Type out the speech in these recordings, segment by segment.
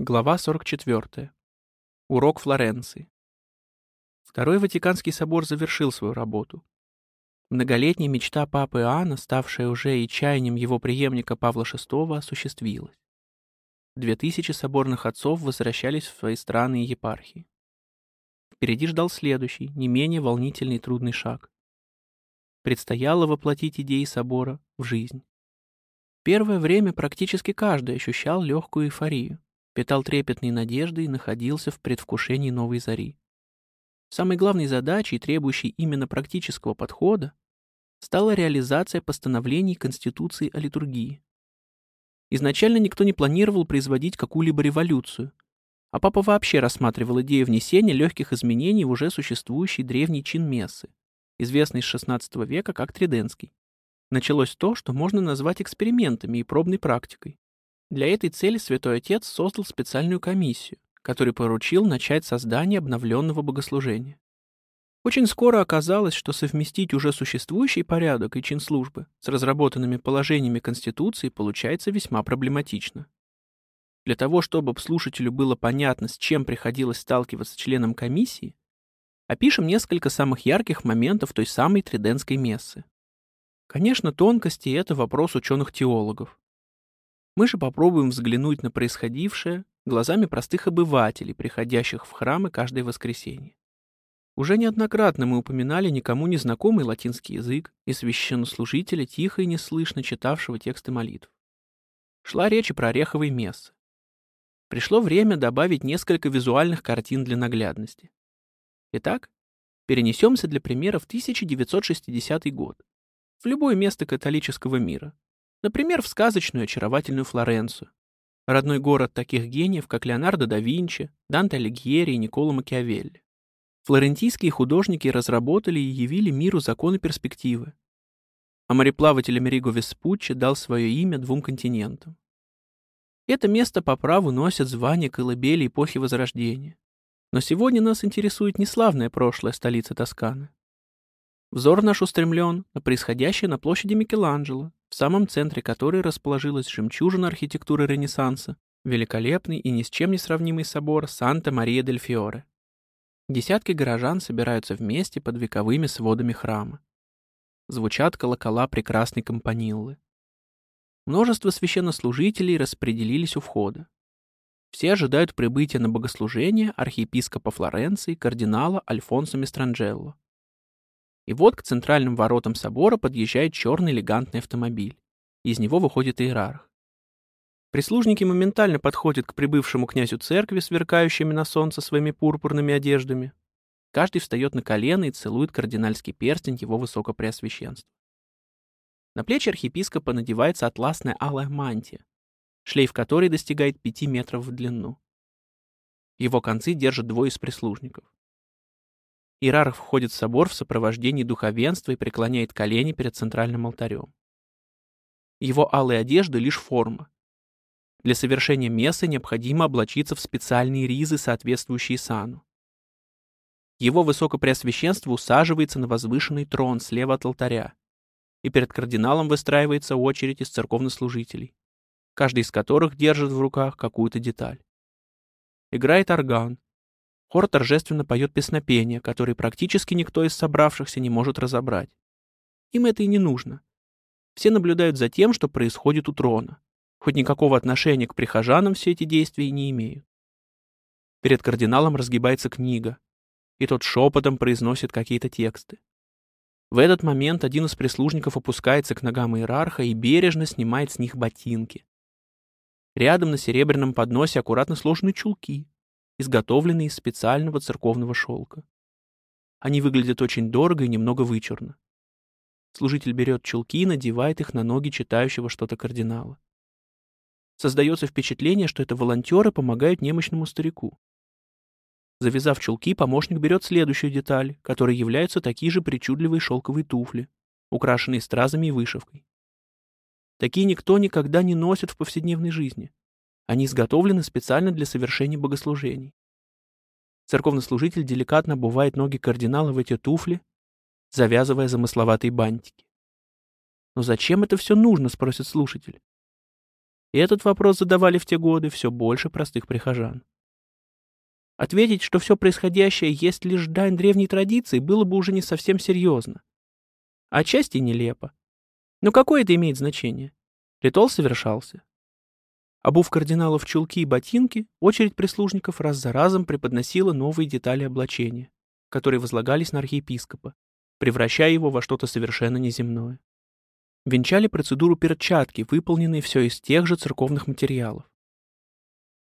Глава 44. Урок Флоренции. Второй Ватиканский собор завершил свою работу. Многолетняя мечта папы Иоанна, ставшая уже и чаянием его преемника Павла VI, осуществилась. Две тысячи соборных отцов возвращались в свои страны и епархии. Впереди ждал следующий, не менее волнительный и трудный шаг. Предстояло воплотить идеи собора в жизнь. Первое время практически каждый ощущал легкую эйфорию питал трепетные надежды и находился в предвкушении новой зари. Самой главной задачей, требующей именно практического подхода, стала реализация постановлений Конституции о литургии. Изначально никто не планировал производить какую-либо революцию, а папа вообще рассматривал идею внесения легких изменений в уже существующий древний чин мессы, известный с XVI века как Триденский. Началось то, что можно назвать экспериментами и пробной практикой. Для этой цели Святой Отец создал специальную комиссию, который поручил начать создание обновленного богослужения. Очень скоро оказалось, что совместить уже существующий порядок и чин службы с разработанными положениями Конституции получается весьма проблематично. Для того, чтобы слушателю было понятно, с чем приходилось сталкиваться членам комиссии, опишем несколько самых ярких моментов той самой Триденской мессы. Конечно, тонкости — это вопрос ученых-теологов. Мы же попробуем взглянуть на происходившее глазами простых обывателей, приходящих в храмы каждое воскресенье. Уже неоднократно мы упоминали никому незнакомый латинский язык и священнослужителя, тихо и неслышно читавшего тексты молитв. Шла речь и про ореховые мессы. Пришло время добавить несколько визуальных картин для наглядности. Итак, перенесемся для примера в 1960 год, в любое место католического мира, Например, в сказочную очаровательную Флоренцию. Родной город таких гениев, как Леонардо да Винчи, Данте Алигьери и Николо Макиавелли. Флорентийские художники разработали и явили миру законы перспективы. А мореплаватель Америго Веспуччи дал свое имя двум континентам. Это место по праву носит звание колыбели эпохи Возрождения. Но сегодня нас интересует не славное прошлое столицы Тосканы. Взор наш устремлен на происходящее на площади Микеланджело, в самом центре которой расположилась жемчужина архитектуры Ренессанса, великолепный и ни с чем не сравнимый собор Санта-Мария-дель-Фиоре. Десятки горожан собираются вместе под вековыми сводами храма. Звучат колокола прекрасной компаниллы. Множество священнослужителей распределились у входа. Все ожидают прибытия на богослужение архиепископа Флоренции кардинала Альфонсо Мистранджелло. И вот к центральным воротам собора подъезжает черный элегантный автомобиль. Из него выходит иерарх. Прислужники моментально подходят к прибывшему князю церкви, сверкающими на солнце своими пурпурными одеждами. Каждый встает на колено и целует кардинальский перстень его высокопреосвященства. На плечи архиепископа надевается атласная алая мантия, шлейф которой достигает пяти метров в длину. Его концы держат двое из прислужников. Иерарх входит в собор в сопровождении духовенства и преклоняет колени перед центральным алтарем. Его алые одежды — лишь форма. Для совершения мессы необходимо облачиться в специальные ризы, соответствующие сану. Его высокопреосвященство усаживается на возвышенный трон слева от алтаря, и перед кардиналом выстраивается очередь из церковнослужителей, каждый из которых держит в руках какую-то деталь. Играет орган, Хор торжественно поет песнопения, которые практически никто из собравшихся не может разобрать. Им это и не нужно. Все наблюдают за тем, что происходит у трона. Хоть никакого отношения к прихожанам все эти действия не имеют. Перед кардиналом разгибается книга, и тот шепотом произносит какие-то тексты. В этот момент один из прислужников опускается к ногам иерарха и бережно снимает с них ботинки. Рядом на серебряном подносе аккуратно сложены чулки, изготовленные из специального церковного шелка. Они выглядят очень дорого и немного вычурно. Служитель берет чулки и надевает их на ноги читающего что-то кардинала. Создается впечатление, что это волонтеры помогают немощному старику. Завязав чулки, помощник берет следующую деталь, которой являются такие же причудливые шелковые туфли, украшенные стразами и вышивкой. Такие никто никогда не носит в повседневной жизни. Они изготовлены специально для совершения богослужений. Церковный служитель деликатно обувает ноги кардинала в эти туфли, завязывая замысловатые бантики. «Но зачем это все нужно?» — спросит слушатель. И этот вопрос задавали в те годы все больше простых прихожан. Ответить, что все происходящее есть лишь дань древней традиции, было бы уже не совсем серьезно. Отчасти нелепо. Но какое это имеет значение? Ритуал совершался. Обув кардиналов чулки и ботинки, очередь прислужников раз за разом преподносила новые детали облачения, которые возлагались на архиепископа, превращая его во что-то совершенно неземное. Венчали процедуру перчатки, выполненные все из тех же церковных материалов.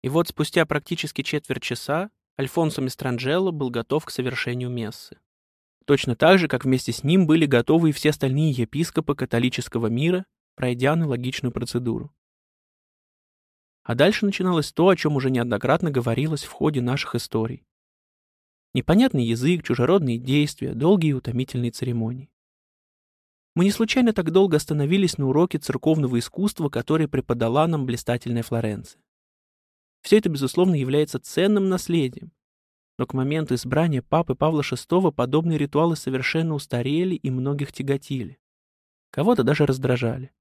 И вот спустя практически четверть часа Альфонсо Мистранджелло был готов к совершению мессы. Точно так же, как вместе с ним были готовы и все остальные епископы католического мира, пройдя аналогичную процедуру. А дальше начиналось то, о чем уже неоднократно говорилось в ходе наших историй. Непонятный язык, чужеродные действия, долгие и утомительные церемонии. Мы не случайно так долго остановились на уроке церковного искусства, который преподала нам блистательная Флоренция. Все это, безусловно, является ценным наследием. Но к моменту избрания папы Павла VI подобные ритуалы совершенно устарели и многих тяготили. Кого-то даже раздражали.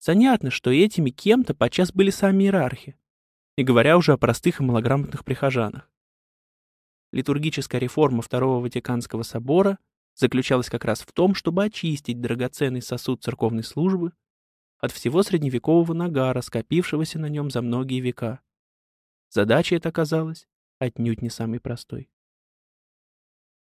Занятно, что этими кем-то подчас были сами иерархи, не говоря уже о простых и малограмотных прихожанах. Литургическая реформа Второго Ватиканского собора заключалась как раз в том, чтобы очистить драгоценный сосуд церковной службы от всего средневекового нагара, скопившегося на нем за многие века. Задача эта оказалась отнюдь не самой простой.